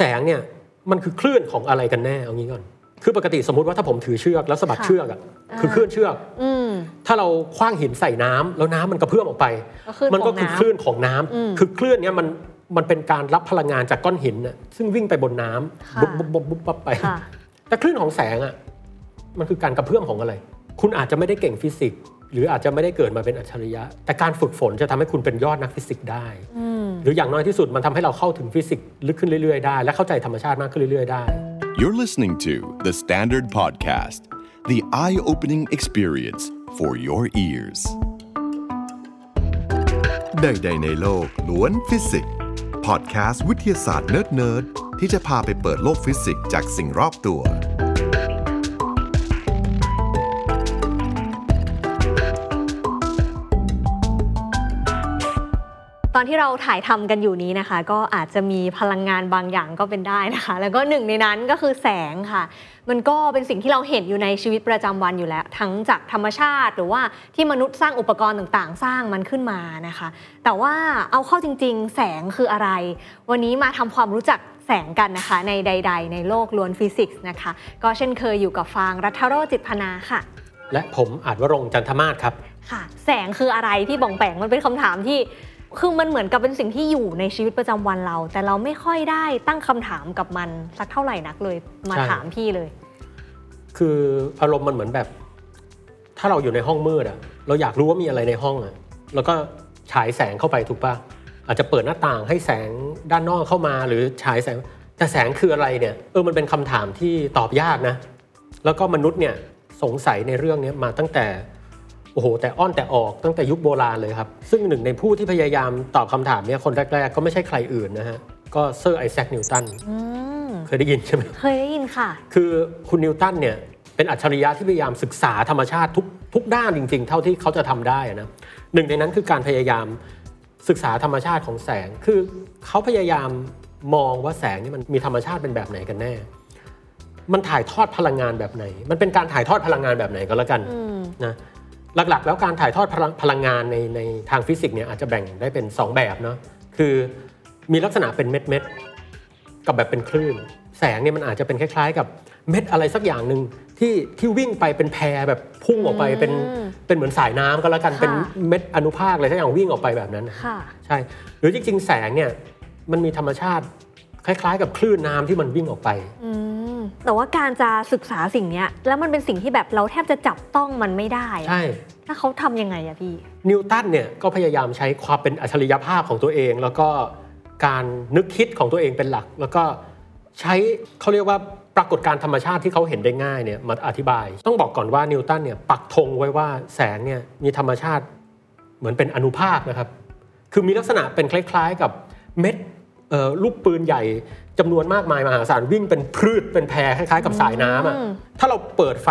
แสงเนี่ยมันคือคลื่นของอะไรกันแน่เอางี้ก่อน คือปกติสมมติว่าถ้าผมถือเชือกแล้วสะบัดค่ะเชือกอะคือคลื่นเชือกอืมถ้าเราคว้างหินใส่น้ำแล้วน้ำมันกระเพื่อมออกไปก็คลื่นมันก็ของคือน้ำคลื่นของน้ำอืมคือคลื่นเนี้ยมันมันเป็นการรับพลังงานจากก้อนหินน่ะซึ่งวิ่งไปบนน้ำค่ะบุ๊บบุ๊บบุ๊บบุ๊บปั๊บไปค่ะแต่คลื่นของแสงอะมันคือการกระเพื่อมของอะไร คุณอาจจะไม่ได้เก่งฟิสิกส์ หรืออาจจะไม่ได้เกิดมาเป็นอัจฉริยะ แต่การฝึกฝนจะทำให้คุณเป็นยอดนักฟิสิกส์ได้อืมหรืออย่างน้อยที่สุดมันทำให้เราเข้าถึงฟิสิกส์ลึกขึ้นเรื่อยๆได้ และเข้าใจธรรมชาติมากขึ้นเรื่อยๆได้ You're listening to The Standard Podcast, the eye opening experience for your ears. ใดๆในโลกล้วนฟิสิกส์พอดแคสต์วิทยาศาสตร์เนิร์ดๆที่จะพาไปเปิดโลกฟิสิกส์จากสิ่งรอบตัว อนที่เราถ่ายทำกันอยู่นี้นะคะ ก็อาจจะมีพลังงานบางอย่างก็เป็นได้นะคะ แล้วก็หนึ่งในนั้นก็คือแสงค่ะ มันก็เป็นสิ่งที่เราเห็นอยู่ในชีวิตประจำวันอยู่แล้ว ทั้งจากธรรมชาติหรือว่าที่มนุษย์สร้างอุปกรณ์ต่างๆ สร้างมันขึ้นมานะคะ แต่ว่าเอาเข้าจริง ๆ แสงคืออะไร วันนี้มาทำความรู้จักแสงกันนะคะ ในใด ๆ ในโลกล้วนฟิสิกส์นะคะ ก็เช่นเคยอยู่กับฟางรัฐโรจน์จิตพนาค่ะ และผมอาจวรงค์จันทมาศครับค่ะ แสงคืออะไรที่บ่องแปงมันเป็นคำถามที่ คือมันเหมือนกับเป็นสิ่งที่อยู่ในชีวิตประจำวันเรา แต่เราไม่ค่อยได้ตั้งคำถามกับมันสักเท่าไหร่นักเลยมาถามพี่เลย คืออารมณ์มันเหมือนแบบ ถ้าเราอยู่ในห้องมืดอะเราอยากรู้ว่ามีอะไรในห้องอะแล้วก็ฉายแสงเข้าไปถูกปะอาจจะเปิดหน้าต่างให้แสงด้านนอกเข้ามาหรือฉายแสงแต่แสงคืออะไรเนี่ยเออมันเป็นคำถามที่ตอบยากนะ แล้วก็มนุษย์เนี่ยสงสัยในเรื่องนี้มาตั้งแต่ โอ้โห แต่อ้อนแต่ออกตั้งแต่ยุคโบราณเลยครับ ซึ่งหนึ่งในผู้ที่พยายามตอบคำถามเนี้ยคนแรก ๆ ก็ไม่ใช่ใครอื่นนะฮะ ก็เซอร์ไอแซคนิวตันอืมเคยได้ยินใช่ไหมเคยได้ยินค่ะ คือคุณนิวตันเนี่ยเป็นอัจฉริยะที่พยายามศึกษาธรรมชาติทุกทุกด้านจริง ๆ เท่าที่เขาจะทำได้อะนะหนึ่งในนั้นคือการพยายามศึกษาธรรมชาติของแสง คือเขาพยายามมองว่าแสงนี่มันมีธรรมชาติเป็นแบบไหนกันแน่ มันถ่ายทอดพลังงานแบบไหน มันเป็นการถ่ายทอดพลังงานแบบไหนก็แล้วกันอืมนะ หลักๆ แล้วการถ่ายทอดพลังพลังงานในในทางฟิสิกส์เนี่ยอาจจะแบ่งได้เป็น 2 แบบเนาะคือมีลักษณะเป็นเม็ดเม็ดๆกับแบบเป็นคลื่น แสงเนี่ยมันอาจจะเป็นคล้ายๆ กับเม็ดอะไรสักอย่างหนึ่งที่ที่วิ่งไปเป็นแพรแบบพุ่งออกไปเป็นอืมเป็นเหมือนสายน้ำก็แล้วกันค่ะเป็นเม็ดอนุภาคอะไรสักอย่างวิ่งออกไปแบบนั้นนะค่ะใช่หรือจริงๆ แสงเนี่ยมันมีธรรมชาติคล้ายๆ กับคลื่นน้ำที่มันวิ่งออกไปอืม แต่ว่าการจะศึกษาสิ่งเนี้ยแล้วมันเป็นสิ่งที่แบบเราแทบจะจับต้องมันไม่ได้อะใช่ถ้าเขาทำยังไงอะพี่นิวตันเนี่ยก็พยายามใช้ความเป็นอัจฉริยภาพของตัวเอง แล้วก็การนึกคิดของตัวเองเป็นหลัก แล้วก็ใช้เขาเรียกว่าปรากฏการณ์ธรรมชาติที่เขาเห็นได้ง่ายเนี่ยมาอธิบาย ต้องบอกก่อนว่านิวตันเนี่ยปักธงไว้ว่าแสงเนี่ยมีธรรมชาติเหมือนเป็นอนุภาคนะครับ คือมีลักษณะเป็นคล้าย ๆ กับเม็ดเอ่อลูกปืนใหญ่ จำนวนมากมายมหาศาลวิ่งเป็นพืชเป็นแพรคล้ายๆกับสายน้ำอะอืมถ้าเราเปิดไฟ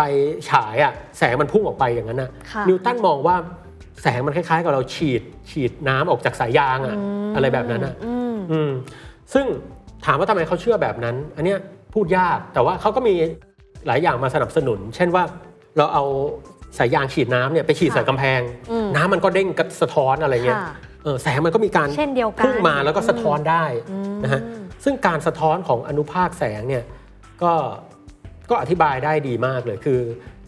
ฉายอะแสงมันพุ่งออกไปอย่างนั้นนะค่ะนิวตันมองว่าแสงมันคล้ายๆ กับเราฉีดฉีดน้ำออกจากสายยางอะอะไรแบบนั้นอะอืมอืมซึ่งถามว่าทำไมเขาเชื่อแบบนั้น อันเนี้ยพูดยากแต่ว่าเขาก็มีหลายอย่างมาสนับสนุน เช่นว่าเราเอาสายยางฉีดน้ำเนี่ยไปฉีดค่ะใส่กำแพงอืมน้ำมันก็เด้งกระสะท้อนอะไรเงี้ยค่ะเออแสงมันก็มีการเช่นเดียวกันพุ่งมาแล้วก็สะท้อนได้อืมนะฮะ ซึ่งการสะท้อนของอนุภาคแสงเนี่ยก็ก็อธิบายได้ดีมากเลยคือ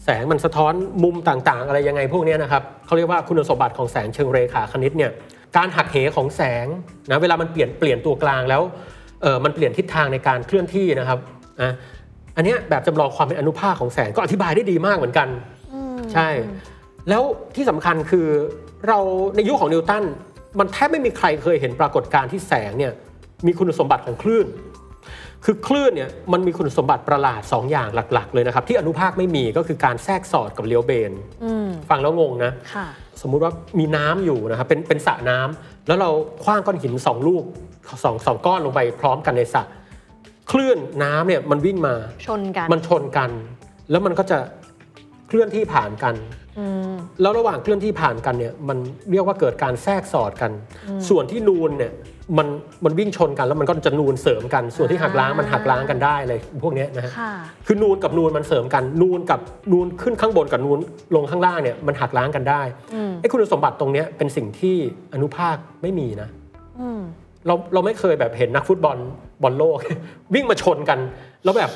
แสงมันสะท้อนมุมต่างๆ อะไรยังไงพวกเนี้ยนะครับเขาเรียกว่าคุณสมบัติของแสงเชิงเรขาคณิตเนี่ยการหักเหของแสงนะเวลามันเปลี่ยนเปลี่ยนตัวกลางแล้วเออมันเปลี่ยนทิศทางในการเคลื่อนที่นะครับอะอันเนี้ยแบบจำลองความเป็นอนุภาคของแสงก็อธิบายได้ดีมากเหมือนกันอืมใช่ แล้วที่สำคัญคือเราในยุคของนิวตันมันแทบไม่มีใครเคยเห็นปรากฏการณ์ที่แสงเนี่ย มีคุณสมบัติของคลื่น คือคลื่นเนี่ยมันมีคุณสมบัติประหลาด 2 อย่างหลัก ๆ เลยนะครับ ที่อนุภาคไม่มีก็คือการแทรกสอดกับเลี้ยวเบนอืมฟังแล้วงงนะค่ะสมมุติว่ามีน้ำอยู่นะครับเป็นเป็นสระน้ำแล้วเราคว้างก้อนหินสองลูกสองสองก้อนลงไปพร้อมกันในสระคลื่นน้ำเนี่ยมันวิ่งมาชนกันมันชนกัน แล้วมันก็จะเคลื่อนที่ผ่านกันอืมแล้วระหว่างเคลื่อนที่ผ่านกันเนี่ยมันเรียกว่าเกิดการแทรกสอดกัน ส่วนที่นูนเนี่ย มันมันวิ่งชนกันแล้วมันก็จะนูนเสริมกัน ส่วนที่หักล้างมันหักล้างกันได้เลยพวกเนี้ยนะฮะค่ะคือนูนกับนูนมันเสริมกัน นูนกับนูนขึ้นข้างบนกับนูนลงข้างล่างเนี่ยมันหักล้างกันได้อืมไอ้คุณสมบัติตรงเนี้ยเป็นสิ่งที่อนุภาคไม่มีนะอืมเราเราไม่เคยแบบเห็นนักฟุตบอลบอลโลก วิ่งมาชนกัน แล้วแบบ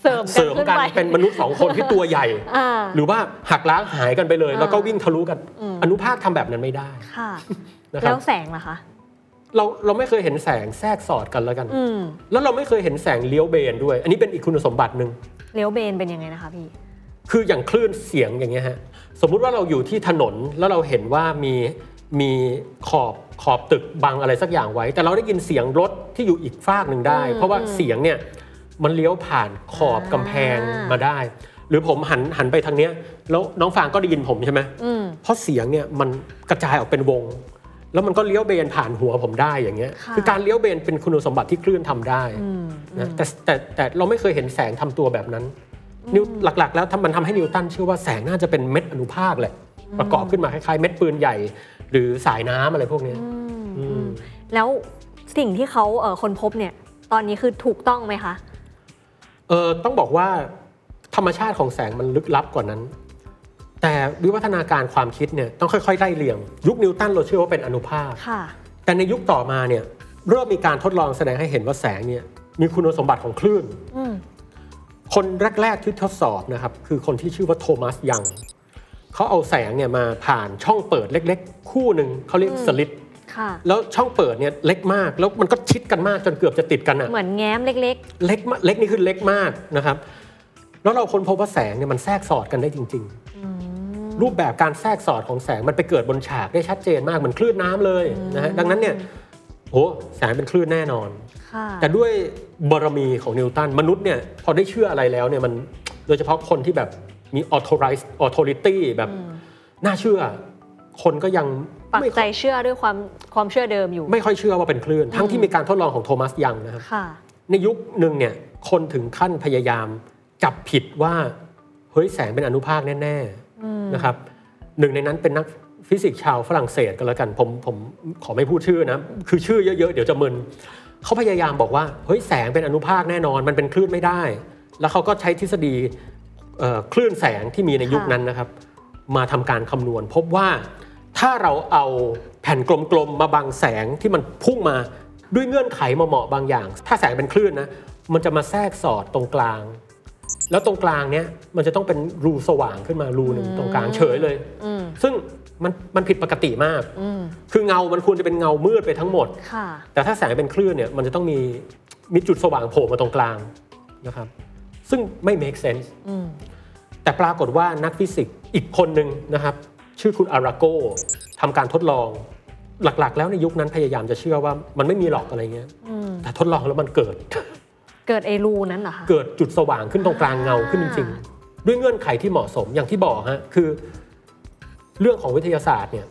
เสริมเสริมขึ้นกันไปเป็นมนุษย์สองคนที่ตัวใหญ่อ่าหรือว่าหักล้างหายกันไปเลยอ่าแล้วก็วิ่งทะลุกันอืมอนุภาคทำแบบนั้นไม่ได้ ค่ะนะคแล้รับวแสงล่ะคะ เราเราไม่เคยเห็นแสงแทรกสอดกันแล้วกัน อืมแล้วเราไม่เคยเห็นแสงเลี้ยวเบนด้วย อันนี้เป็นอีกคุณสมบัติหนึ่ง เลี้ยวเบนเป็นยังไงนะคะพี่ คืออย่างคลื่นเสียงอย่างเงี้ยฮะสมมุติว่าเราอยู่ที่ถนนแล้วเราเห็นว่ามีมีขอบขอบตึกบังอะไรสักอย่างไว้ แต่เราได้ยินเสียงรถที่อยู่อีกฟากหนึ่งได้ อืมเพราะว่าเสียงเนี่ยมันเลี้ยวผ่านขอบกำแพงอ่าม มาได้ หรือผมหันหันไปทางเนี้ยแล้วน้องฟางก็ได้ยินผมใช่ไหมอืมเพราะเสียงเนี่ยมันกระจายออกเป็นวง แล้วมันก็เลี้ยวเบนผ่านหัวผมได้อย่างเงี้ยค่ะคือการเลี้ยวเบนเป็นคุณสมบัติที่คลื่นทำได้อืมนะแต่แต่แต่เราไม่เคยเห็นแสงทำตัวแบบนั้นนิวหลักๆ แล้วทำมันทำให้นิวตันเชื่อว่าแสงน่าจะเป็นเม็ดอนุภาคแหละประกอบขึ้นมาคล้ายๆเม็ดปืนใหญ่ หรือสายน้ำอะไรพวกเนี้ยอืมอืมอืมแล้วสิ่งที่เขาเอ่อคนพบเนี่ย ตอนนี้คือถูกต้องไหมคะเออต้องบอกว่าธรรมชาติของแสงมันลึกลับกว่านั้น แต่วิวัฒนาการความคิดเนี่ยต้องค่อยๆไล่เรียง ยุคนิวตันเราเชื่อว่าเป็นอนุภาคค่ะแต่ในยุคต่อมาเนี่ยเริ่มมีการทดลองแสดงให้เห็นว่าแสงเนี่ยมีคุณสมบัติของคลื่นอืมคนแรกๆที่ทดสอบนะครับคือคนที่ชื่อว่าโทมัสยังเขาเอาแสงเนี่ยมาผ่านช่องเปิดเล็กๆ คู่หนึ่งเขาเรียกสลิตค่ะแล้วช่องเปิดเนี่ยเล็กมาก แล้วมันก็ชิดกันมากจนเกือบจะติดกันอะเหมือนแง้มเล็กเล็กมากเล็กนี่คือเล็กมากนะครับ แล้วเราค้นพบว่าแสงเนี่ยมันแทรกสอดกันได้จริง ๆ รูปแบบการแทรกสอดของแสงมันไปเกิดบนฉากได้ชัดเจนมากเหมือนคลื่นน้ำเลยนะฮะดังนั้นเนี่ยโอ้แสงเป็นคลื่นแน่นอนๆค่ะแต่ด้วยบารมีของนิวตันมนุษย์เนี่ยพอได้เชื่ออะไรแล้วเนี่ยมันโดยเฉพาะคนที่แบบมี authorize authority แบบน่าเชื่อ คนก็ยังปักไม่ใจเชื่อด้วยความความเชื่อเดิมอยู่ ไม่ค่อยเชื่อว่าเป็นคลื่น ทั้งที่มีการทดลองของโทมัสยังนะครับค่ะในยุคหนึ่งเนี่ยคนถึงขั้นพยายามจับผิดว่าเฮ้ยแสงเป็นอนุภาคแน่ๆ นะครับหนึ่งในนั้นเป็นนักฟิสิกส์ชาวฝรั่งเศสกันแล้วกันผมผมขอไม่พูดชื่อนะ คือชื่อเยอะๆ เดี๋ยวจะมึนเขาพยายามบอกว่าเฮ้ยแสงเป็นอนุภาคแน่นอน มันเป็นคลื่นไม่ได้ แล้วเขาก็ใช้ทฤษฎีคลื่นแสงที่มีในยุคนั้นนะครับ มาทำการคำนวณ พบว่าถ้าเราเอาแผ่นกลมๆมาบังแสงที่มันพุ่งมาด้วยเงื่อนไขมาเหมาะๆบางอย่าง ถ้าแสงเป็นคลื่นนะมันจะมาแทรกสอดตรงกลาง แล้วตรงกลางเนี้ยมันจะต้องเป็นรูสว่างขึ้นมารูหนึ่งตรงกลางเฉยเลยอืมซึ่งมันมันผิดปกติมากอืมคือเงา มันควรจะเป็นเงามืดไปทั้งหมดค่ะแต่ถ้าแสงเป็นคลื่นเนี่ยมันจะต้องมีมีจุดสว่างโผล่มาตรงกลางนะครับ ซึ่งไม่ make sense อืมแต่ปรากฏว่านักฟิสิกส์อีกคนหนึ่งนะครับ ชื่อคุณอาราโกทำการทดลอง หลักๆ แล้วในยุคนั้นพยายามจะเชื่อว่ามันไม่มีหรอกอะไรเงี้ยอืมแต่ทดลองแล้วมันเกิด เกิดไอรูนั้นเหรอคะเกิดจุดสว่างขึ้นตรงกลางเงาขึ้นจริงๆ ด้วยเงื่อนไขที่เหมาะสมอย่างที่บอกฮะคือ เรื่องของวิทยาศาสตร์เนี่ย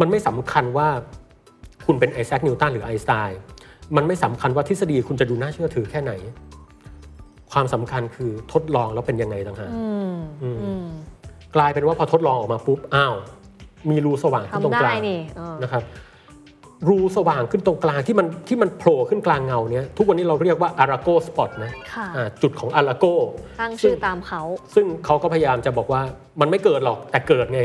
มันไม่สำคัญว่าคุณเป็นไอแซคนิวตันหรือไอน์สไตน์มันไม่สำคัญว่าทฤษฎีคุณจะดูน่าเชื่อถือแค่ไหน ความสำคัญคือทดลองแล้วเป็นยังไงต่างหากอืมอืมอืมกลายเป็นว่าพอทดลองออกมาปุ๊บอ้าวมีรูสว่างขึ้นตรงทำกได้ลางนี่เออนะครับ รูสว่างขึ้นตรงกลางที่มันที่มันโผล่ขึ้นกลางเงาเนี้ยทุกวันนี้เราเรียกว่าอาราโกสปอตนะค่ะอ่าจุดของอาราโกตั้งชื่อตามเขา ซึ่งเขาก็พยายามจะบอกว่ามันไม่เกิดหรอกแต่เกิดไง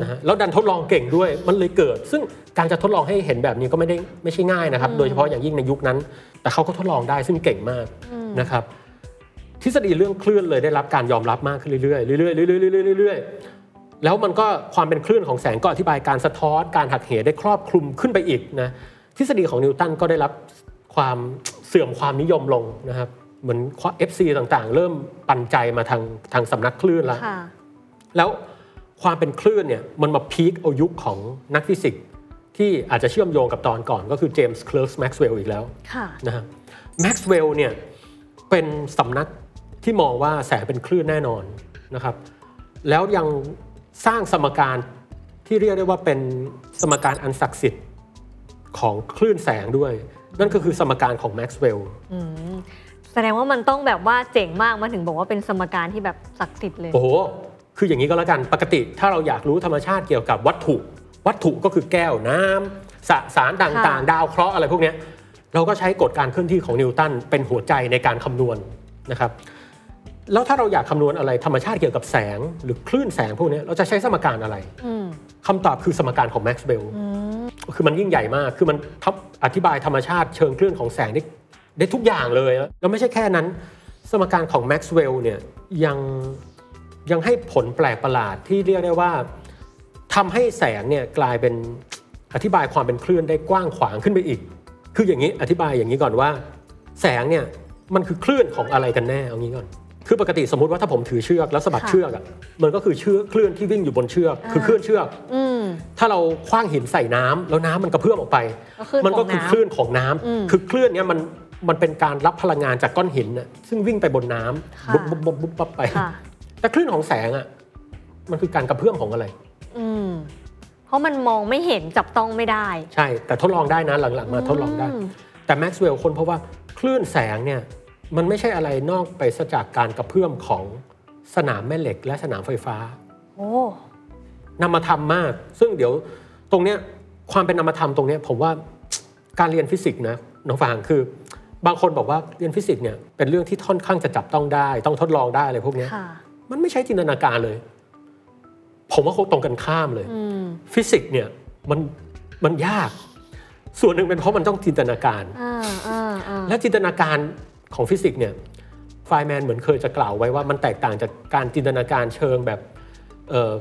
นะฮะแล้วดันทดลองเก่งด้วยมันเลยเกิด ซึ่งการจะทดลองให้เห็นแบบนี้ก็ไม่ได้ไม่ใช่ง่ายนะครับ โดยเฉพาะอย่างยิ่งในยุคนั้น แต่เขาก็ทดลองได้ซึ่งเก่งมากนะครับทฤษฎีเรื่องคลื่นเลยได้รับการยอมรับมากขึ้นเรื่อยๆเรื่อยๆเรื่อยๆเรื่อยๆเรื่อยๆ แล้วมันก็ความเป็นคลื่นของแสงก็อธิบายการสะท้อนการหักเหได้ครอบคลุมขึ้นไปอีกนะทฤษฎีของนิวตันก็ได้รับความเสื่อมความนิยมลงนะครับเหมือน FC ต่างๆ เริ่มปันใจมาทางทางสำนักคลื่นแล้วค่ะแล้วความเป็นคลื่นเนี่ยมันมา peak เอายุคของนักฟิสิกส์ที่อาจจะเชื่อมโยงกับตอนก่อนก็คือเจมส์เคลิร์กแม็กซ์เวลล์อีกแล้วค่ะนะฮะแม็กซ์เวลล์เนี่ยเป็นสำนักที่มองว่าแสงเป็นคลื่นแน่นอนนะครับแล้วยัง สร้างสมการที่เรียกได้ว่าเป็นสมการอันศักดิ์สิทธิ์ของคลื่นแสงด้วย นั่นก็คือสมการของแม็กซ์เวลล์อืมแสดงว่ามันต้องแบบว่าเจ๋งมากมาถึงบอกว่าเป็นสมการที่แบบศักดิ์สิทธิ์เลยโอ้โหคืออย่างนี้ก็แล้วกันปกติถ้าเราอยากรู้ธรรมชาติเกี่ยวกับวัตถุ วัตถุก็คือแก้วน้ำสสารต่างค่ะๆดาวเคราะห์อะไรพวกเนี้ยเราก็ใช้กฎการเคลื่อนที่ของนิวตันเป็นหัวใจในการคำนวณนะครับ แล้วถ้าเราอยากคำนวณอะไรธรรมชาติเกี่ยวกับแสง หรือคลื่นแสงพวกเนี้ยเราจะใช้สมการอะไรอืมคำตอบคือสมการของแม็กซ์เวลล์คือมันยิ่งใหญ่มาก คือมันทับอธิบายธรรมชาติเชิงคลื่นของแสงได้ได้ทุกอย่างเลยแล้วไม่ใช่แค่นั้น สมการของแม็กซ์เวลล์เนี่ยยังยังให้ผลแปลกประหลาดที่เรียกได้ว่าทำให้แสงเนี่ยกลายเป็นอธิบายความเป็นคลื่นได้กว้างขวางขึ้นไปอีก คืออย่างนี้อธิบายอย่างนี้ก่อนว่า แสงเนี่ยมันคือคลื่นของอะไรกันแน่เอางี้ก่อน คือปกติสมมติว่าถ้าผมถือเชือกแล้วสะบัดค่ะเชือกอะมันก็คือเชือกคลื่นที่วิ่งอยู่บนเชือก คือคลื่นเชือก อืม ถ้าเราคว้างหินใส่น้ำแล้วน้ำมันกระเพื่อมออกไปก็คลื่นมันก็ของคือน้ำคลื่นของน้ำอืมคือคลื่นเนี้ยมันมันเป็นการรับพลังงานจากก้อนหินน่ะซึ่งวิ่งไปบนน้ำค่ะ บุ๊บบุ๊บบุ๊บบุ๊บปั๊บไป ค่ะ แต่คลื่นของแสงอะมันคือการกระเพื่อมของอะไร อืม เพราะมันมองไม่เห็นจับต้องไม่ได้ใช่ แต่ทดลองได้นะหลังๆมาทดลองได้อืมแต่แม็กซ์เวลล์ค้นเพราะว่าคลื่นแสงเนี่ย มันไม่ใช่อะไรนอกไปซะจากการกระเพื่อมของสนามแม่เหล็กและสนามไฟฟ้า โอ้นามธรรมมาก ซึ่งเดี๋ยวตรงเนี้ยความเป็นนามธรรมตรงเนี้ยผมว่าการเรียนฟิสิกส์นะน้องฟางคือบางคนบอกว่าเรียนฟิสิกส์เนี่ยเป็นเรื่องที่ค่อนข้างจะจับต้องได้ ต้องทดลองได้อะไรพวกเนี้ยค่ะมันไม่ใช่จินตนาการเลย ผมว่าเขาตรงกันข้ามเลยอืมฟิสิกส์เนี่ยมันมันยาก ส่วนหนึ่งเป็นเพราะมันต้องจินตนาการอ่าอ่าอ่าและจินตนาการ ของฟิสิกส์เนี่ยไฟแมนเหมือนเคยจะกล่าวไว้ว่ามันแตกต่างจากการจินตนาการเชิงแบบเอ่อ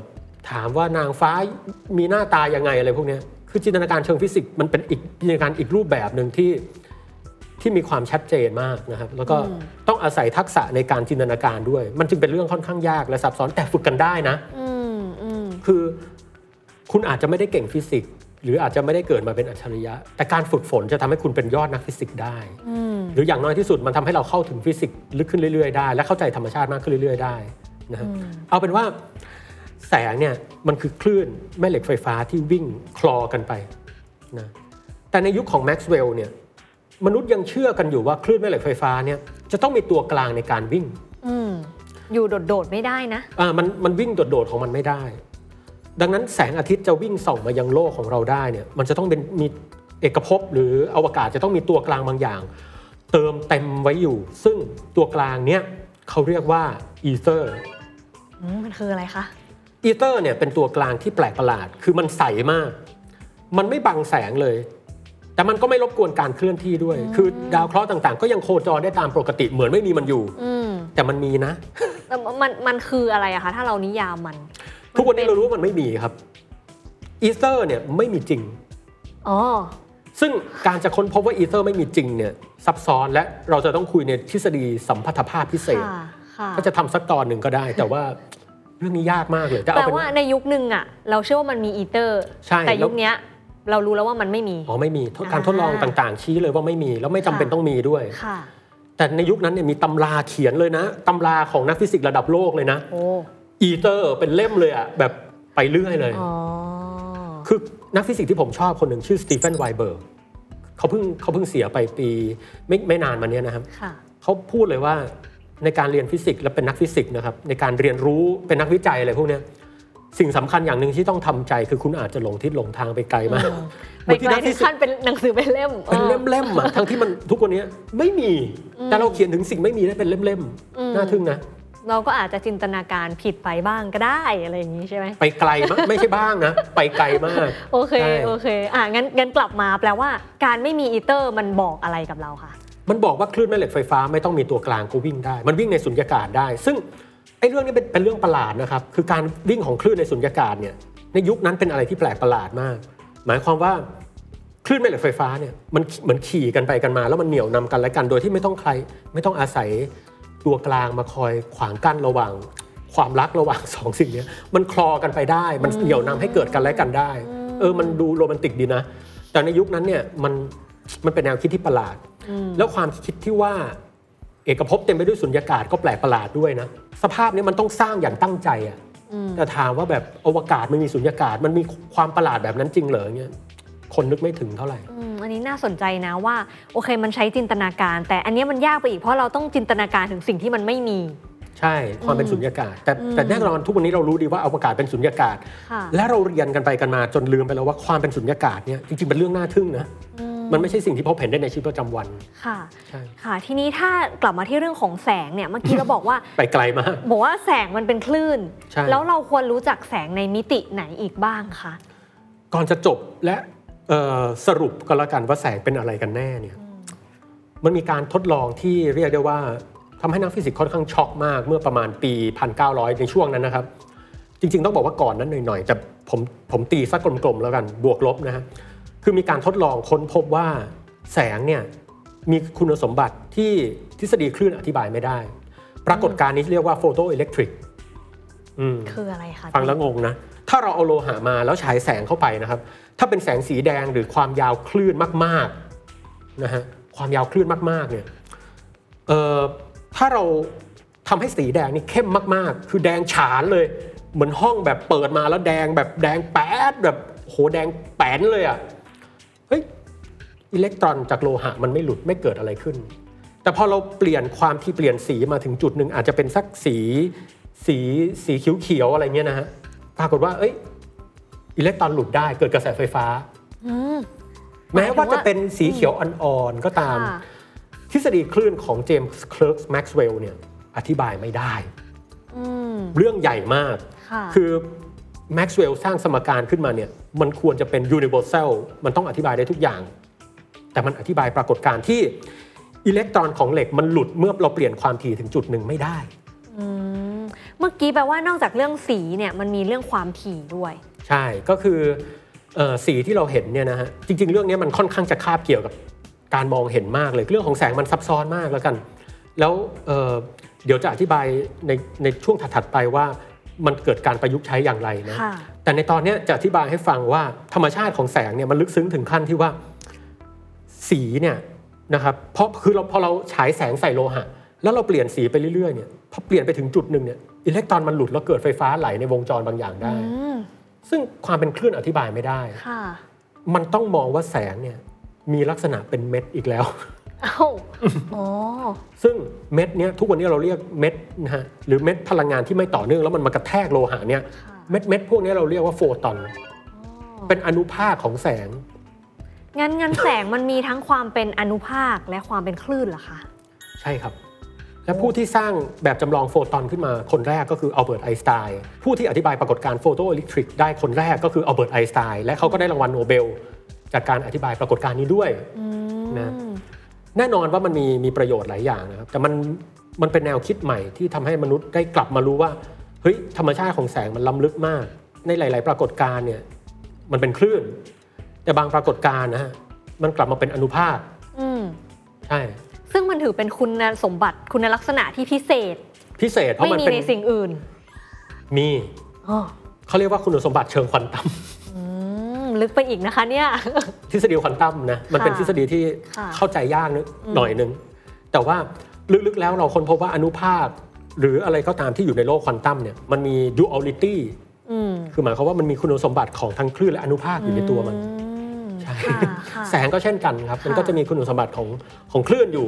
ถามว่านางฟ้ามีหน้าตายังไงอะไรพวกเนี้ยคือจินตนาการเชิงฟิสิกส์มันเป็นอีกจินตนาการอีกรูปแบบหนึ่งที่ที่มีความชัดเจนมากนะครับ แล้วก็ต้องอาศัยทักษะในการจินตนาการด้วย มันจึงเป็นเรื่องค่อนข้างยากและซับซ้อนแต่ฝึกกันได้นะอืมอืมคือคุณอาจจะไม่ได้เก่งฟิสิกส์หรืออาจจะไม่ได้เกิดมาเป็นอัจฉริยะ แต่การฝึกฝนจะทำให้คุณเป็นยอดนักฟิสิกส์ได้อืม หรืออย่างน้อยที่สุดมันทำให้เราเข้าถึงฟิสิกส์ลึกขึ้นเรื่อยๆได้ และเข้าใจธรรมชาติมากขึ้นเรื่อยๆได้นะฮะเอาเป็นว่าแสงเนี่ยมันคือคลื่นแม่เหล็กไฟฟ้าที่วิ่งคลอกันไปนะแต่ในยุคของแม็กซ์เวลล์เนี่ยมนุษย์ยังเชื่อกันอยู่ว่าคลื่นแม่เหล็กไฟฟ้าเนี่ยจะต้องมีตัวกลางในการวิ่งอืมอยู่โดดๆไม่ได้นะอ่ามันมันวิ่งโดดๆของมันไม่ได้ ดังนั้นแสงอาทิตย์จะวิ่งส่องมายังโลกของเราได้เนี่ยมันจะต้องเป็นมีเอกภพหรืออวกาศจะต้องมีตัวกลางบางอย่าง เติมเต็มไว้อยู่ ซึ่งตัวกลางเนี้ยเขาเรียกว่าอีเทอร์อืมมันคืออะไรคะอีเทอร์เนี่ยเป็นตัวกลางที่แปลกประหลาด คือมันใสมาก มันไม่บังแสงเลย แต่มันก็ไม่รบกวนการเคลื่อนที่ด้วย คือดาวเคราะห์ต่างๆ ก็ยังโคจรได้ตามปกติเหมือนไม่มีมันอยู่อืมแต่มันมีนะแต่มันมันคืออะไรอะคะถ้าเรานิยามมัน ทุกวันนี้มัเราป็รู้ว่ามันไม่มีครับอีเทอร์เนี่ยไม่มีจริง อ๋อ ซึ่งการจะค้นพบว่าอีเทอร์ไม่มีจริงเนี่ยซับซ้อนและเราจะต้องคุยในทฤษฎีสัมพัทธภาพพิเศษค่ะค่ะก็จะทำสักตอนหนึ่งก็ได้ แต่ว่าเรื่องนี้ยากมากเลยจะแปลเอาเป็นว่าในยุคหนึ่งอะเราเชื่อว่ามันมีอีเทอร์ใช่แต่แล้วยุคเนี้ยเรารู้แล้วว่ามันไม่มี อ๋อไม่มีทดอ่าการทดลองต่างๆ ชี้เลยว่าไม่มีแล้วไม่จำเป็นค่ะต้องมีด้วยค่ะแต่ในยุคนั้นเนี่ยมีตำราเขียนเลยนะตำราของนักฟิสิกส์ระดับโลกเลยนะโอ้อีเทอร์เป็นเล่มเลยอะแบบไปเรื่อยเลยอ๋อคือ นักฟิสิกส์ที่ผมชอบคนหนึ่งชื่อสตีเวนไวน์เบิร์กเขาเพิ่งเขาเพิ่งเสียไปปีไม่ไม่นานมาเนี้ยนะครับค่ะเขาพูดเลยว่าในการเรียนฟิสิกส์และเป็นนักฟิสิกส์นะครับในการเรียนรู้เป็นนักวิจัยอะไรพวกเนี้ยสิ่งสำคัญอย่างหนึ่งที่ต้องทำใจคือคุณอาจจะหลงทิศหลงทางไปไกลมากไปไกลถึงขั้นเป็นหนังสือเป็นเล่ม เป็นเล่มๆอะทั้งที่มันทุกวันนี้ไม่มี แต่เราเขียนถึงสิ่งไม่มีได้เป็นเล่มๆน่าทึ่งนะ เราก็อาจจะจินตนาการผิดไปบ้างก็ได้อะไรอย่างนี้ใช่ไหมไปไกลมากไม่ใช่บ้างนะ ไปไกลมาก โอเคใช่โอเคอะงั้นงั้นกลับมาแปลว่า การไม่มีอีเตอร์มันบอกอะไรกับเราคะมันบอกว่าคลื่นแม่เหล็กไฟฟ้าไม่ต้องมีตัวกลางก็วิ่งได้ มันวิ่งในสุญญากาศได้ ซึ่งไอ้เรื่องนี้เป็นเป็นเรื่องประหลาดนะครับคือการวิ่งของคลื่นในสุญญากาศเนี่ยในยุคนั้นเป็นอะไรที่แปลกประหลาดมาก หมายความว่าคลื่นแม่เหล็กไฟฟ้าเนี่ยมันเหมือนขี่กันไปกันมา แล้วมันเหนี่ยวนำกันและกันโดยที่ไม่ต้องใครไม่ต้องอาศัย ตัวกลางมาคอยขวางกั้นระหว่างความรักระหว่างสองสิ่งเนี้ยมันคลอกันไปได้ มันเหนี่ยวนำให้เกิดกันและกันได้ เออมันดูโรแมนติกดีนะ แต่ในยุคนั้นเนี่ยมันมันเป็นแนวคิดที่ประหลาด แล้วความคิดที่ว่า เอกภพเต็มไปด้วยสุญญากาศก็แปลกประหลาดด้วยนะ สภาพเนี้มันต้องสร้างอย่างตั้งใจอะแต่ถามว่าแบบอวกาศมันมีสุญญากาศมันมีความประหลาดแบบนั้นจริงเหรอเนี่ย คนนึกไม่ถึงเท่าไหร่อืมอันนี้น่าสนใจนะว่า โอเคมันใช้จินตนาการ แต่อันเนี้ยมันยากไปอีกเพราะเราต้องจินตนาการถึงสิ่งที่มันไม่มี ใช่ความเป็นสุญญากาศ แต่แต่แน่นอนทุกวันนี้เรารู้ดีว่าอวกาศเป็นสุญญากาศค่ะและเราเรียนกันไปกันมาจนลืมไปแล้วว่าความเป็นสุญญากาศเนี่ยจริงๆเป็นเรื่องน่าทึ่งนะมันไม่ใช่สิ่งที่พบเห็นได้ในชีวิตประจำวัน ค่ะ ใช่ ค่ะ ทีนี้ถ้ากลับมาที่เรื่องของแสงเนี่ย เมื่อกี้เราบอกว่า ไปไกลมาก บอกว่าแสงมันเป็นคลื่นใช่แล้วเราควรรู้จักแสงในมิติไหนอีกบ้างคะ ก่อนจะจบและเอ่อ สรุปก็แล้วกันว่าแสงเป็นอะไรกันแน่เนี่ยมันมีการทดลองที่เรียกได้ว่าทำให้นักฟิสิกส์ค่อนข้างช็อกมากเมื่อประมาณปี 1900 ในช่วงนั้นนะครับ จริง ๆ ต้องบอกว่าก่อนนั้นหน่อยๆแต่ผมผมตีสักกลมๆแล้วกันบวกลบนะฮะคือมีการทดลองค้นพบว่าแสงเนี่ยมีคุณสมบัติที่ทฤษฎีคลื่นอธิบายไม่ได้ ปรากฏการณ์นี้เรียกว่าโฟโตอิเล็กทริกคืออะไรคะฟังแล้วงงนะ ถ้าเราเอาโลหะมาแล้วฉายแสงเข้าไปนะครับ ถ้าเป็นแสงสีแดงหรือความยาวคลื่นมากๆนะฮะความยาวคลื่นมากๆเนี่ยเอ่อถ้าเราทำให้สีแดงนี่เข้มมากๆ คือแดงฉานเลย เหมือนห้องแบบเปิดมาแล้วแดงแบบแดงแป๊ดแบบโหแดงแป้นเลยอะ่ะเฮ้ยอิเล็กตรอนจากโลหะมันไม่หลุดไม่เกิดอะไรขึ้น แต่พอเราเปลี่ยนความที่เปลี่ยนสีมาถึงจุดหนึ่งอาจจะเป็นสักสีสีสีเขียวๆอะไรเงี้ยนะฮะ ปรากฏว่า เอ้ยอิเล็กตรอนหลุดได้เกิดกระแสไฟฟ้า อืม แม้ว่าจะเป็นสีเขียวอ่อนๆก็ตาม ค่ะ ทฤษฎีคลื่นของเจมส์เคลิร์กแม็กซ์เวลล์เนี่ยอธิบายไม่ได้ อืม เรื่องใหญ่มาก ค่ะ คือแม็กซ์เวลล์สร้างสมการขึ้นมาเนี่ยมันควรจะเป็น universal มันต้องอธิบายได้ทุกอย่าง แต่มันอธิบายปรากฏการณ์ที่อิเล็กตรอนของเหล็กมันหลุดเมื่อเราเปลี่ยนความถี่ถึงจุดหนึ่งไม่ได้ อืม เมื่อกี้แปลว่านอกจากเรื่องสีเนี่ยมันมีเรื่องความถี่ด้วย ใช่ก็คือเออสีที่เราเห็นเนี่ยนะฮะจริง ๆ เรื่องนี้มันค่อนข้างจะคาบเกี่ยวกับการมองเห็นมากเลยเรื่องของแสงมันซับซ้อนมากแล้วกัน แล้วเอ่อเดี๋ยวจะอธิบายในในช่วงถัดๆไปว่ามันเกิดการประยุกต์ใช้อย่างไรนะค่ะแต่ในตอนเนี้ยจะอธิบายให้ฟังว่าธรรมชาติของแสงเนี่ยมันลึกซึ้งถึงขั้นที่ว่าสีเนี่ยนะครับเพราะคือเราพอเราฉายแสงใส่โลหะ แล้วเราเปลี่ยนสีไปเรื่อยๆเนี่ยพอเปลี่ยนไปถึงจุดหนึ่งเนี่ยอิเล็กตรอนมันหลุดแล้วเกิดไฟฟ้าไหลในวงจรบางอย่างได้อืมซึ่งความเป็นคลื่นอธิบายไม่ได้ค่ะมันต้องมองว่าแสงเนี่ยมีลักษณะเป็นเม็ดอีกแล้วเอ้าอ๋อซึ่งเม็ดเนี้ยทุกวันนี้เราเรียกเม็ดนะฮะหรือเม็ดพลังงานที่ไม่ต่อเนื่องแล้วมันมากระแทกโลหะเนี่ยค่ะเม็ดเม็ดพวกนี้เราเรียกว่าโฟตอน เป็นอนุภาคของแสง งั้นงั้นแสงมันมีทั้งความเป็นอนุภาคและความเป็นคลื่นเหรอคะ ใช่ครับ และผู้ที่สร้างแบบจำลองโฟตอนขึ้นมาคนแรกก็คืออัลเบิร์ตไอน์สไตน์ผู้ที่อธิบายปรากฏการณ์โฟโตอิเล็กทริกได้คนแรกก็คืออัลเบิร์ตไอน์สไตน์และเขาก็ได้รางวัลโนเบล จากการอธิบายปรากฏการณ์นี้ด้วยอืมนะแน่นอนว่ามันมีมีประโยชน์หลายอย่างนะครับแต่มันมันเป็นแนวคิดใหม่ที่ทำให้มนุษย์ได้กลับมารู้ว่าเฮ้ยธรรมชาติของแสงมันล้ำลึกมาก ในหลาย ๆ ปรากฏการณ์เนี่ยมันเป็นคลื่น แต่บางปรากฏการณ์นะฮะมันกลับมาเป็นอนุภาคอืมใช่ ซึ่งมันถือเป็นคุณสมบัติคุณลักษณะที่พิเศษ พิเศษเพราะไม่มันมีเป็นในสิ่งอื่น มีอ๋อเขาเรียกว่าคุณสมบัติเชิงควอนตัมอืมลึกไปอีกนะคะเนี่ยทฤษฎีควอนตัมนะมันเป็นค่ะทฤษฎีที่ค่ะเข้าใจยากนิดหน่อยนึง แต่ว่าลึกๆแล้วเราค้นพบว่าอนุภาค หรืออะไรก็ตามที่อยู่ในโลกควอนตัมเนี่ยมันมี duality อืมคือหมายความว่ามันมีคุณสมบัติของทั้งคลื่นและอนุภาคอยู่ในตัวมันอืมใช่ค่ะค่ะ แสงก็เช่นกันครับ มันก็จะมีคุณสมบัติของของคลื่นอยู่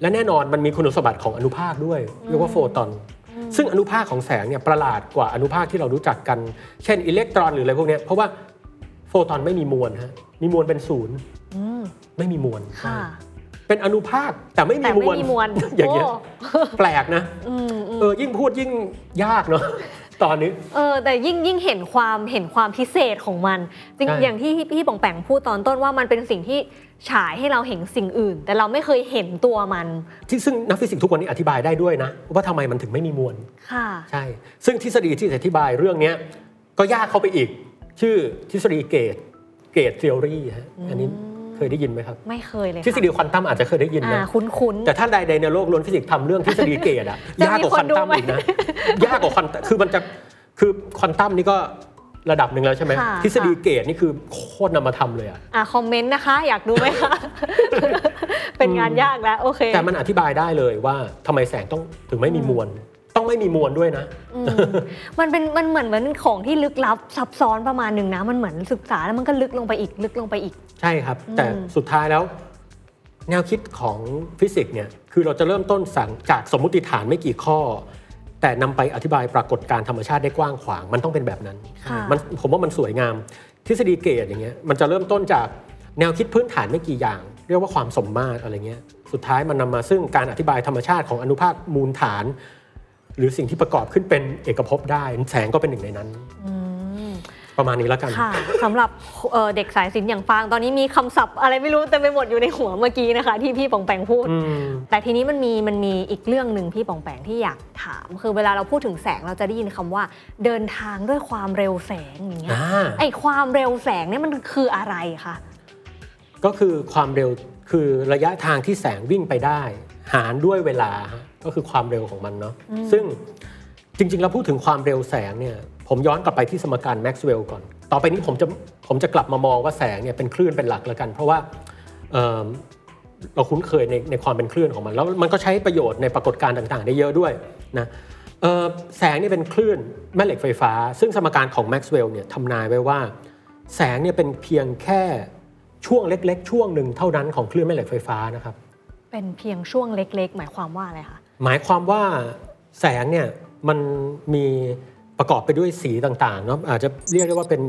และแน่นอนมันมีคุณสมบัติของอนุภาคด้วยเรียกว่าโฟตอน ซึ่งอนุภาคของแสงเนี่ยประหลาดกว่าอนุภาคที่เรารู้จักกัน เช่นอิเล็กตรอนหรืออะไรพวกเนี้ยเพราะว่าโฟตอนไม่มีมวลฮะมีมวลเป็นศูนย์อืมไม่มีมวลค่ะเป็นอนุภาคแต่ไม่มีแต่มไม่วลมีมวลอย่างเงี้ยโแปลกนะอืมอืมเออยิ่งพูดยิ่งยากเนาะ ตอนนี้เออแต่ยิ่งยิ่งเห็นความเห็นความพิเศษของมันจริงใช่อย่างที่พี่ป๋องแปงพูดตอนต้นว่ามันเป็นสิ่งที่ฉายให้เราเห็นสิ่งอื่น แต่เราไม่เคยเห็นตัวมัน ที่ซึ่งนักฟิสิกส์ทุกวันนี้อธิบายได้ด้วยนะ ว่าทำไมมันถึงไม่มีมวลค่ะใช่ ซึ่งทฤษฎีที่จะอธิบายเรื่องเนี้ยก็ยากเข้าไปอีก ชื่อทฤษฎีเกตเกตท h e อรีฮะอันนี้ เคยได้ยินไหมครับ ไม่เคยเลยทฤษฎีควอนตัมอาจจะเคยได้ยินอ่านะคุ้นคุ้นๆแต่ถ้าใดๆในโลกล้วนฟิสิกส์ทำเรื่องทฤษฎี gauge อะจะมียากกว่าควอนตัมคนดูไหมอีกนะยากกว่าควอนตัมคือมันจะคือควอนตัมนี่ก็ระดับหนึ่งแล้วใช่ไหมค่ะทฤษฎีเกตนี่คือโคตรนำมาทำเลยอะอ่าคอมเมนต์นะคะ อยากดูไหมคะเป็นงานยากแล้วโอเค แต่มันอธิบายได้เลยว่าทำไมแสงต้องถึงไม่มีมวล ต้องไม่มีมวลด้วยนะ อืมมันเป็นมันเหมือนเหมือนของที่ลึกลับซับซ้อนประมาณหนึ่งนะ มันเหมือนศึกษาแล้วมันก็ลึกลงไปอีกลึกลงไปอีก ใช่ครับ แต่อืม สุดท้ายแล้ว แนวคิดของฟิสิกส์เนี่ยคือเราจะเริ่มต้นสั่งจากสมมติฐานไม่กี่ข้อ แต่นำไปอธิบายปรากฏการณ์ธรรมชาติได้กว้างขวาง มันต้องเป็นแบบนั้น ค่ะมันผมว่ามันสวยงาม ทฤษฎีเกตอย่างเงี้ยมันจะเริ่มต้นจากแนวคิดพื้นฐานไม่กี่อย่าง เรียกว่าความสมมาตรอะไรเงี้ยสุดท้ายมันนำมาซึ่งการอธิบายธรรมชาติของอนุภาคมูลฐาน หรือสิ่งที่ประกอบขึ้นเป็นเอกภพได้ แสงก็เป็นหนึ่งในนั้นอืมประมาณนี้แล้วกันค่ะสำหรับเอ่อเด็กสายศิลป์อย่างฟางตอนนี้มีคำศัพท์ อะไรไม่รู้เต็มไปหมดอยู่ในหัวเมื่อกี้นะคะ ที่พี่ปองแปงพูดอืมแต่ทีนี้มันมีมันมีอีกเรื่องหนึ่งพี่ปองแปงที่อยากถาม คือเวลาเราพูดถึงแสงเราจะได้ยินคำว่า เดินทางด้วยความเร็วแสงอย่างเงี้ยอ่าไอความเร็วแสงเนี่ยมันคืออะไรคะก็คือความเร็วคือระยะทางที่แสงวิ่งไปได้ หารด้วยเวลาฮะ ก็คือความเร็วของมันเนาะซึ่งจริงๆเราพูดถึงความเร็วแสงเนี่ยผมย้อนกลับไปที่สมการแม็กซ์เวลล์ก่อน ต่อไปนี้ผมจะผมจะกลับมามองว่าแสงเนี่ยเป็นคลื่นเป็นหลักแล้วกัน เพราะว่าเเราคุ้นเคยในในความเป็นคลื่นของมัน แล้วมันก็ใช้ประโยชน์ในปรากฏการณ์ต่าง ๆ ได้เยอะด้วยนะแสงเนี่ยเป็นคลื่นแม่เหล็กไฟฟ้า ซึ่งสมการของแม็กซ์เวลล์เนี่ยทำนายไว้ว่า แสงเนี่ยเป็นเพียงแค่ช่วงเล็ก ๆ ช่วงหนึ่งเท่านั้นของคลื่นแม่เหล็กไฟฟ้านะครับเป็นเพียงช่วงเล็ก ๆ หมายความว่าอะไรคะ หมายความว่าแสงเนี่ยมันมีประกอบไปด้วยสีต่างๆเนาะอาจจะเรียกได้ว่าเป็น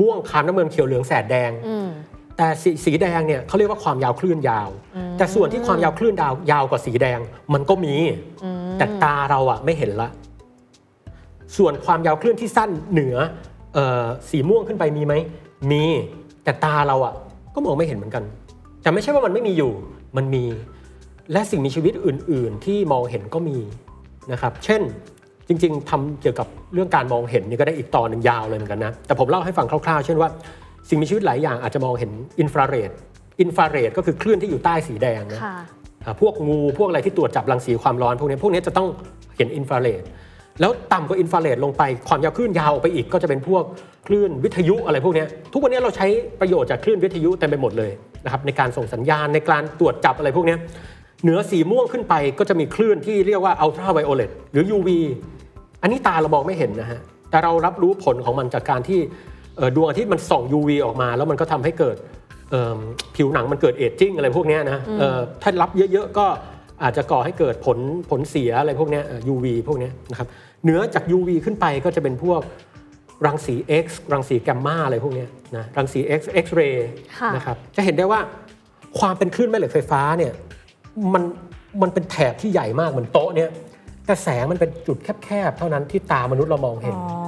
ม่วงคามน้ำเงินเขียวเหลืองแสดแดงอืมแต่สีสีแดงเนี่ยเขาเรียกว่าความยาวคลื่นยาว แต่ส่วนที่ความยาวคลื่นยาวยาวกว่าสีแดงมันก็มีอืมแต่ตาเราอะไม่เห็นละ ส่วนความยาวคลื่นที่สั้นเหนือเออสีม่วงขึ้นไปมีไหมมีแต่ตาเราอะก็มองไม่เห็นเหมือนกัน แต่ไม่ใช่ว่ามันไม่มีอยู่มันมี และสิ่งมีชีวิตอื่น ๆ ที่มองเห็นก็มีนะครับ เช่นจริง ๆทำเกี่ยวกับเรื่องการมองเห็นนี่ก็ได้อีกตอนหนึ่งยาวเลยเหมือนกันนะ แต่ผมเล่าให้ฟังคร่าว ๆ เช่นว่า สิ่งมีชีวิตหลายอย่างอาจจะมองเห็นอินฟราเรดอินฟราเรดก็คือคลื่นที่อยู่ใต้สีแดงนะค่ะอ่าพวกงูพวกอะไรที่ตรวจจับรังสีความร้อน พวกนี้พวกนี้จะต้องเห็นอินฟราเรดแล้วต่ำกว่าอินฟราเรดลงไปความยาวคลื่นยาวออกไปอีกก็จะเป็นพวกคลื่นวิทยุอะไรพวกนี้ทุกวันนี้เราใช้ประโยชน์จากคลื่นวิทยุเต็มไปหมดเลยนะครับในการส่งสัญญาณในการตรวจจับอะไรพวกนี้ เหนือสีม่วงขึ้นไปก็จะมีคลื่นที่เรียกว่าอัลตราไวโอเลตหรือ UV อันนี้ตาเรามองไม่เห็นนะฮะแต่เรารับรู้ผลของมันจากการที่เอ่อดวงอาทิตย์มันส่อง UV ออกมา แล้วมันก็ทำให้เกิดเอิ่มผิวหนังมันเกิดเอจจิ้งอะไรพวกเนี้ยนะเอ่อถ้ารับเยอะๆก็อาจจะก่อให้เกิดผลผลเสียอะไรพวกเนี้ยเอ่อ UV พวกเนี้ยนะครับเหนือจาก UV ขึ้นไปก็จะเป็นพวกรังสี X รังสีแกมมาอะไรพวกเนี้ยนะรังสี X X-ray ค่ะนะครับจะเห็นได้ว่าความเป็นคลื่นแม่เหล็กไฟฟ้าเนี่ย มันมันเป็นแถบที่ใหญ่มากเหมือนโต๊ะเนี่ยแต่แสงมันเป็นจุดแคบๆเท่านั้นที่ตามนุษย์เรามองเห็นอ๋อ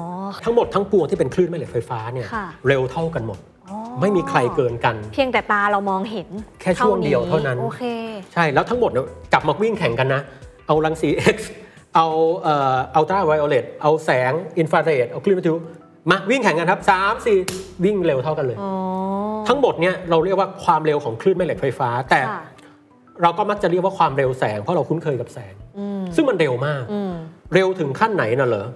ทั้งหมดทั้งปวงที่เป็นคลื่นแม่เหล็กไฟฟ้าเนี่ยค่ะเร็วเท่ากันหมดอ๋อไม่มีใครเกินกัน เพียงแต่ตาเรามองเห็น แค่ช่วงเดียวเท่านั้นโอเคใช่แล้วทั้งหมดเนี่ยจับมาวิ่งแข่งกันนะ เอารังสี X เอาเอ่ออัลตราไวโอเลตเอาแสงอินฟราเรดเอาคลื่นวิทยุมาวิ่งแข่งกันครับสามสี่วิ่งเร็วเท่ากันเลยอ๋อทั้งหมดเนี่ยเราเรียกว่าความเร็วของคลื่นแม่เหล็กไฟฟ้า แต่ค่ะ เราก็มักจะเรียกว่าความเร็วแสง เพราะเราคุ้นเคยกับแสงอืมซึ่งมันเร็วมากอืมเร็วถึงขั้นไหนน่ะเหรอ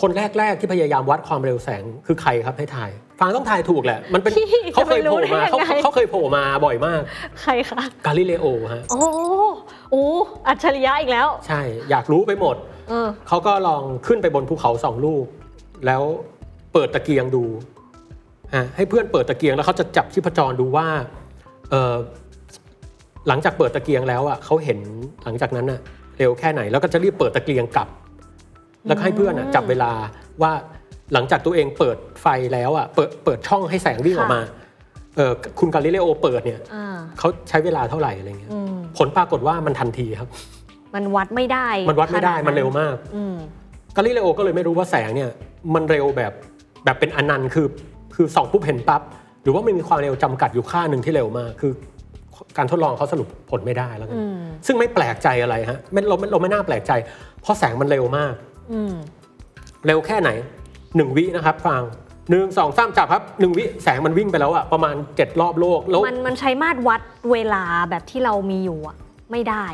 คนแรก ๆ ที่พยายามวัดความเร็วแสงคือใครครับให้ทาย ฟังต้องทายถูกแหละ มันเป็นพี่เขาเคยจะไปรู้โผล่มาได้เขายังไงเขาเคยโผล่มาบ่อยมาก ใครคะ กาลิเลโอฮะ โอ้โอ้อัจฉริยะอีกแล้ว ใช่ อยากรู้ไปหมดเออเขาก็ลองขึ้นไปบนภูเขาสองลูก แล้วเปิดตะเกียงดูฮะให้เพื่อนเปิดตะเกียงแล้วเขาจะจับชีพจรดูว่าเออ หลังจากเปิดตะเกียงแล้วอะเขาเห็นหลังจากนั้นอะเร็วแค่ไหนแล้วก็จะรีบเปิดตะเกียงกลับ แล้วก็ให้เพื่อนอะจับเวลาว่าหลังจากตัวเองเปิดไฟแล้วอะเปิดเปิดช่องให้แสงวิ่งออกมาเออคุณกาลิเลโอเปิดเนี่ยอ่าเขาใช้เวลาเท่าไหร่อะไรเงี้ยอืมผลปรากฏว่ามันทันทีครับ มันวัดไม่ได้ มันวัดไม่ได้ขนามันเร็วมากอืมกาลิเลโอก็เลยไม่รู้ว่าแสงเนี่ย มันเร็วแบบแบบเป็นอนันต์คือคือส่องปุ๊บเห็นปั๊บหรือว่ามันมีความเร็วจำกัดอยู่ค่าหนึ่งที่เร็วมาก คือ การทดลองเขาสรุปผลไม่ได้แล้วกันอืมซึ่งไม่แปลกใจอะไรฮะไม่เราเราไม่น่าแปลกใจ เพราะแสงมันเร็วมากอืมเร็วแค่ไหนหนึ่งวินะครับฟังหนึ่งสองสามจับครับหนึ่งวิแสงมันวิ่งไปแล้วอะประมาณเจ็ดรอบโลกแล้วมันมันใช้มาตรวัดเวลาแบบที่เรามีอยู่อะไม่ได้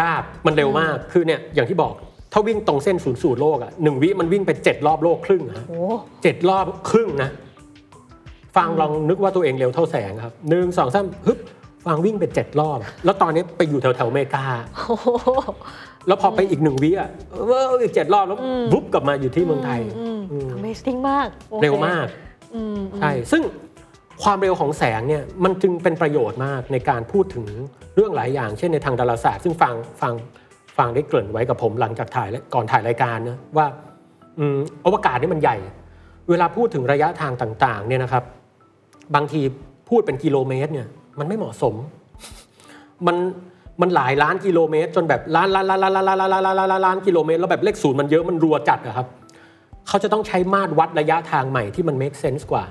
ยากมันเร็วมากคือเนี่ยอย่างที่บอก ถ้าวิ่งตรงเส้นศูนย์สูตรโลกอะหนึ่งวิมันวิ่งไปเจ็ดรอบโลกครึ่งอะฮะโอ้เจ็ดรอบครึ่งนะ ฟังลองนึกว่าตัวเองเร็วเท่าแสงครับหนึ่งสองสามฮึบ ฟังวิ่งไปเจ็ดรอบ แล้วตอนนี้ไปอยู่แถวแถวๆอเมริกาโหแล้วพอไปอีกหนึ่งวิอะเอออีกเจ็ดรอบแล้ววุบกลับมาอยู่ที่เมืองไทยอืมอืม Amazing มากโอคเร็วมากอืมอืมใช่ซึ่งความเร็วของแสงเนี่ยมันจึงเป็นประโยชน์มากในการพูดถึงเรื่องหลายอย่าง เช่นในทางดาราศาสตร์ ซึ่งฟังฟังฟังได้เกริ่นไว้กับผมหลังจากถ่ายและก่อนถ่ายรายการนะว่าอืมอวกาศนี่มันใหญ่ เวลาพูดถึงระยะทางต่างๆเนี่ยนะครับ บางทีพูดเป็นกิโลเมตรเนี่ย มันไม่เหมาะสม มันมันหลายล้านกิโลเมตร จนแบบล้านล้านล้านล้านล้านล้านล้านล้านล้านล้านกิโลเมตรแล้วแบบเลขศูนย์มันเยอะมันรัวจัดอะครับเขาจะต้องใช้มาตรวัดระยะทางใหม่ที่มัน make sense กว่า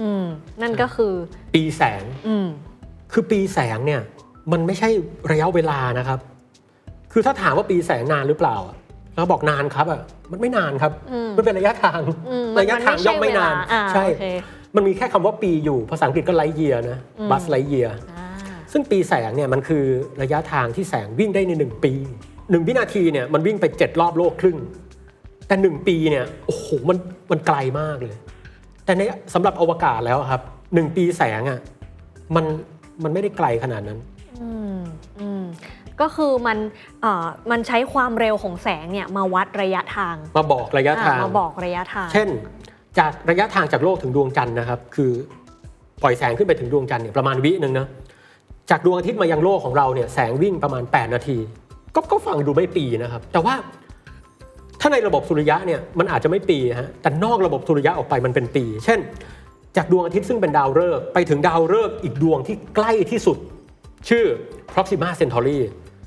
อืมนั่นก็คือ ปีแสง อืมคือปีแสงเนี่ย มันไม่ใช่ระยะเวลานะครับ คือถ้าถามว่าปีแสงนานหรือเปล่าอะเราบอกนานครับอะมันไม่นานครับอืมมันเป็นระยะทางอืมมันระยะทางย่อมไม่นานมันไม่ใช่ เวลาอ่าใช่โอเคมันมีแค่คำว่าปีอยู่ ภาษาอังกฤษก็ light year นะ Buzz Lightyear อ่าซึ่งปีแสงเนี่ยมันคือระยะทางที่แสงวิ่งได้ในหนึ่งปีหนึ่งวินาทีเนี่ยมันวิ่งไปเจ็ดรอบโลกครึ่ง แต่หนึ่งปีเนี่ยโอ้โหมันมันไกลมากเลย แต่ในสำหรับอวกาศแล้วอะครับหนึ่งปีแสงอะมันมันไม่ได้ไกลขนาดนั้นอืมอืมก็คือมันเอ่อมันใช้ความเร็วของแสงเนี่ยมาวัดระยะทาง มาบอกระยะทางอ่มาบอกระยะทาง เช่น จากระยะทางจากโลกถึงดวงจันทร์นะครับ คือปล่อยแสงขึ้นไปถึงดวงจันทร์เนี่ยประมาณวิหนึ่งนะจากดวงอาทิตย์มายังโลกของเราเนี่ยแสงวิ่งประมาณ 8 นาที ก็ก็ฟังดูไม่ปีนะครับ แต่ว่าถ้าในระบบสุริยะเนี่ยมันอาจจะไม่ปีฮะแต่นอกระบบสุริยะออกไปมันเป็นปี เช่น จากดวงอาทิตย์ซึ่งเป็นดาวฤกษ์ไปถึงดาวฤกษ์อีกดวงที่ใกล้ที่สุด ชื่อ Proxima Centauri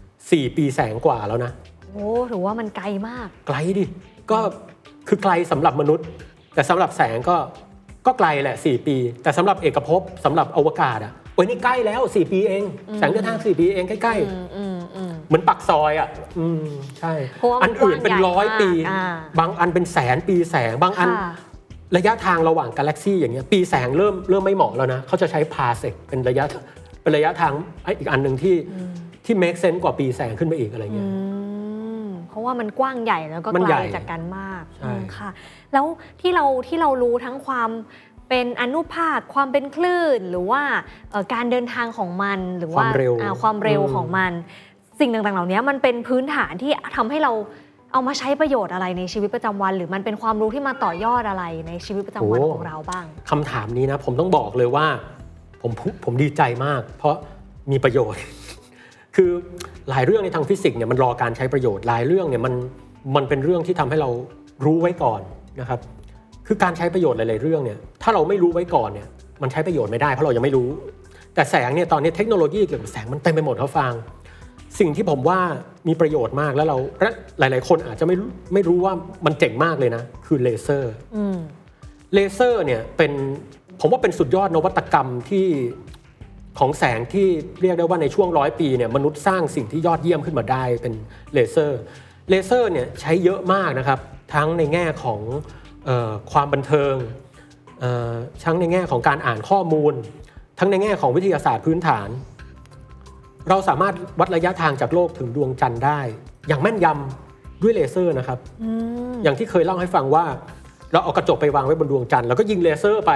4 ปีแสงกว่าแล้วนะโอ้ถือว่ามันไกลมาก ไกลดิก็คือไกลสำหรับมนุษย์ แต่สำหรับแสงก็ก็ไกลแหละ 4 ปี แต่สำหรับเอกภพสำหรับอวกาศอะโอ้ยนี่ใกล้แล้ว 4 ปีเอง แสงเดินทาง 4 ปีเองใกล้อืมอืมอืมๆเหมือนปักซอยอะอืมใช่เพราะว่ามันอันอื่นเป็นกว้างใหญ่ร้อยปีมากอ่าบางอันเป็นแสนปีแสงบางอันค่ะระยะทางระหว่างกาแล็กซี่อย่างเงี้ยปีแสงเริ่มเริ่มไม่เหมาะแล้วนะ เขาจะใช้พาเซกเป็นระยะเป็นระยะทางไอ้อีกอันหนึ่งที่ที่ make sense กว่าปีแสงขึ้นไปอีกอะไรเงี้ยอืมเพ ราะว่ามันกว้างใหญ่แล้วก็มันไกใหลญ่จากกันมากใช่อืมค่ะ แล้วที่เราที่เรารู้ทั้งความเป็นอนุภาคความเป็นคลื่น หรือว่าเอ่อการเดินทางของมันหรือว่าความเร็วอ่าความเร็วอืมของมัน สิ่งต่างๆ เหล่านี้มันเป็นพื้นฐานที่ทำให้เราเอามาใช้ประโยชน์อะไรในชีวิตประจำวัน หรือมันเป็นความรู้ที่มาต่อยอดอะไรในชีวิตประจำวันของเราบ้างคำถามนี้นะผมต้องบอกเลยว่า ผมพูผมดีใจมาก เพราะมีประโยชน์ คือหลายเรื่องในทางฟิสิกส์เนี่ยมันรอการใช้ประโยชน์หลายเรื่องเนี่ยมันมันเป็นเรื่องที่ทำให้เรารู้ไว้ก่อนนะครับ คือการใช้ประโยชน์หลาย ๆ เรื่องเนี่ยถ้าเราไม่รู้ไว้ก่อนเนี่ยมันใช้ประโยชน์ไม่ได้เพราะเรายังไม่รู้ แต่แสงเนี่ยตอนนี้เทคโนโลยีเกี่ยวกับแสงมันเต็มไปหมดเขาฟังสิ่งที่ผมว่ามีประโยชน์มากแล้วเราและหลาย ๆ คนอาจจะไม่รู้ไม่รู้ว่ามันเจ๋งมากเลยนะ คือเลเซอร์อืมเลเซอร์เนี่ยเป็นผมว่าเป็นสุดยอดนวัตกรรมที่ ของแสงที่เรียกได้ว่าในช่วงร้อยปีเนี่ยมนุษย์สร้างสิ่งที่ยอดเยี่ยมขึ้นมาได้เป็นเลเซอร์เลเซอร์เนี่ยใช้เยอะมากนะครับทั้งในแง่ของเออความบันเทิงเอ่อทั้งในแง่ของการอ่านข้อมูล ทั้งในแง่ของวิทยาศาสตร์พื้นฐาน เราสามารถวัดระยะทางจากโลกถึงดวงจันทร์ได้ อย่างแม่นยำด้วยเลเซอร์นะครับอืมอย่างที่เคยเล่าให้ฟังว่า เราเอากระจกไปวางไว้บนดวงจันทร์แล้วก็ยิงเลเซอร์ไป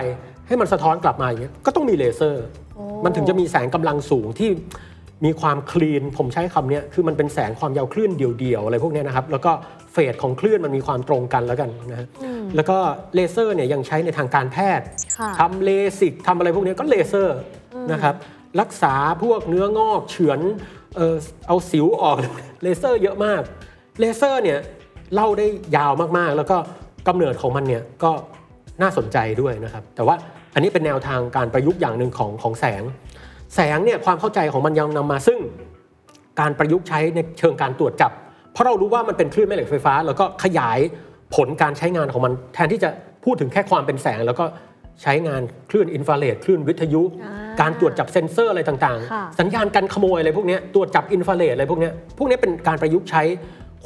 ให้มันสะท้อนกลับมาอย่างเงี้ยก็ต้องมีเลเซอร์โอ้ มันถึงจะมีแสงกำลังสูงที่มีความ clean ผมใช้คำเนี้ยคือมันเป็นแสงความยาวคลื่นเดี่ยวๆอะไรพวกเนี้ยนะครับ แล้วก็เฟสของคลื่นมันมีความตรงกันแล้วกันนะฮะอืมแล้วก็เลเซอร์เนี่ยยังใช้ในทางการแพทย์ค่ะทำเลสิกทำอะไรพวกเนี้ยก็เลเซอร์นะครับ รักษาพวกเนื้องอกเฉือนเออเอาสิวออกเลเซอร์เยอะมาก เลเซอร์เนี่ยเล่าได้ยาวมากๆ แล้วก็กำเนิดของมันเนี่ยก็น่าสนใจด้วยนะครับ แต่ว่า อันนี้เป็นแนวทางการประยุกต์อย่างหนึ่งของของแสง แสงเนี่ยความเข้าใจของมันยังนำมาซึ่งการประยุกต์ใช้ในเชิงการตรวจจับ เพราะเรารู้ว่ามันเป็นคลื่นแม่เหล็กไฟฟ้า แล้วก็ขยายผลการใช้งานของมัน แทนที่จะพูดถึงแค่ความเป็นแสง แล้วก็ใช้งานคลื่นอินฟราเรดคลื่นวิทยุอ่าการตรวจจับเซ็นเซอร์อะไรต่างค่ะๆสัญญาณการขโมยอะไรพวกเนี้ยตรวจจับอินฟราเรดอะไรพวกเนี้ยพวกเนี้ยเป็นการประยุกต์ใช้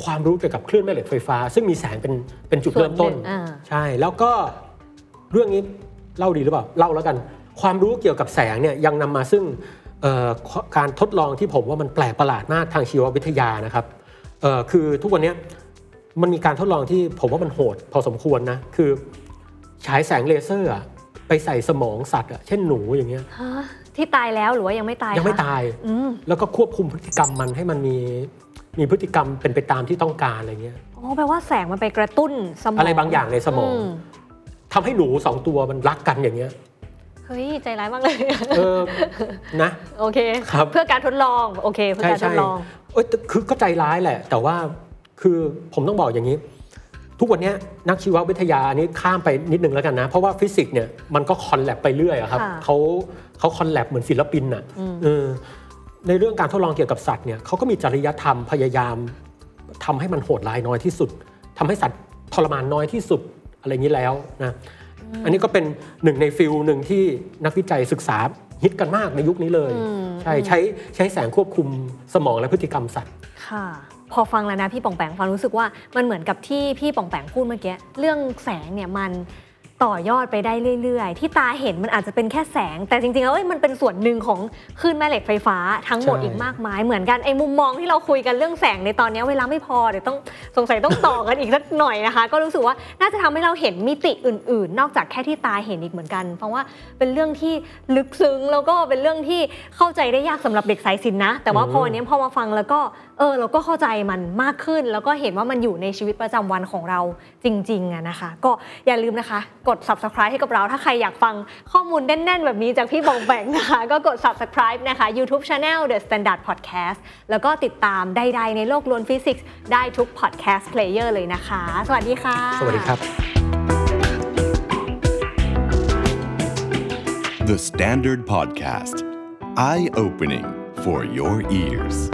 ความรู้เกี่ยวกับคลื่นแม่เหล็กไฟฟ้า ซึ่งมีแสงเป็นเป็นจุดเริ่มต้นส่วนหนึ่งอ่าใช่แล้วก็เรื่องนี้ เล่าดีหรือเปล่าเล่าแล้วกัน ความรู้เกี่ยวกับแสงเนี่ยยังนำมาซึ่งเอ่อการทดลองที่ผมว่ามันแปลกประหลาดมากทางชีววิทยานะครับเอ่อคือทุกวันเนี้ยมันมีการทดลองที่ผมว่ามันโหด พอสมควรนะคือฉายแสงเลเซอร์อะไปใส่สมองสัตว์อะเช่นหนูอย่างเงี้ยฮะที่ตายแล้วหรือว่ายังไม่ตายยังไม่คะตายอืมแล้วก็ควบคุมพฤติกรรมมันให้มันมีมีพฤติกรรมเป็นไปตามที่ต้องการอะไรเงี้ยอ๋อแปลว่าแสงมันไปกระตุ้นสมองอะไรบางอย่างในสมองม ทำให้หนูสองตัวมันรักกันอย่างเงี้ยเฮ้ยใจร้ายมากเลยเออนะโอเคครับเพื่อการทดลองโอเคเพื่อใช่การทใช่ดลองเอ้ยแต่คือก็ใจร้ายแหละ แต่ว่าคือผมต้องบอกอย่างนี้ ทุกวันเนี้ยนักชีววิทยาอันนี้ข้ามไปนิดนึงแล้วกันนะ เพราะว่าฟิสิกส์เนี่ยมันก็คอนแลบไปเรื่อยอะครับค่ะเขาเขาคอนแลบเหมือนศิลปินอะอืมเออในเรื่องการทดลองเกี่ยวกับสัตว์เนี่ยเขาก็มีจริยธรรมพยายามทำให้มันโหดร้ายน้อยที่สุดทำให้สัตว์ทรมานน้อยที่สุด อะไรอย่างนี้แล้วนะอันนี้ก็เป็นหนึ่งในฟิลหนึ่งที่นักวิจัยศึกษาฮิตกันมากในยุคนี้เลยอืมใช่ใช้ใช้แสงควบคุมสมองและพฤติกรรมสัตว์ค่ะพอฟังแล้วนะพี่ป่องแปงฟังรู้สึกว่ามันเหมือนกับที่พี่ป่องแปงพูดเมื่อกี้เรื่องแสงเนี่ยมัน ต่อยอดไปได้เรื่อย ๆ ที่ตาเห็นมันอาจจะเป็นแค่แสง แต่จริงๆแล้วเอ้ยมันเป็นส่วนหนึ่งของคลื่นแม่เหล็กไฟฟ้าทั้งหมดอีกมากมาย เหมือนกันไอ้มุมมองที่เราคุยกันเรื่องแสงในตอนนี้เวลาไม่พอเดี๋ยวต้องสงสัยต้องต่อกันอีกสักหน่อยนะคะ ก็รู้สึกว่าน่าจะทำให้เราเห็นมิติอื่น ๆ นอกจากแค่ที่ตาเห็นอีกเหมือนกัน เพราะว่าเป็นเรื่องที่ลึกซึ้งแล้วก็เป็นเรื่องที่เข้าใจได้ยากสำหรับเด็กสายศิลป์นะ แต่ว่าพอวันนี้พอมาฟังแล้วก็เออเราก็เข้าใจมันมากขึ้น แล้วก็เห็นว่ามันอยู่ในชีวิตประจำวันของเราจริงๆอะนะคะ ก็อย่าลืมนะคะ กด subscribe ให้กับเรา ถ้าใครอยากฟังข้อมูลแน่น ๆ แบบนี้จากพี่บองแบงนะคะ ก็กด subscribe นะคะ YouTube Channel The Standard Podcast แล้วก็ติดตามใด ๆ ในโลกล้วนฟิสิกส์ได้ทุก podcast player เลยนะคะ สวัสดีค่ะ สวัสดีครับ The Standard Podcast, eye opening for your ears.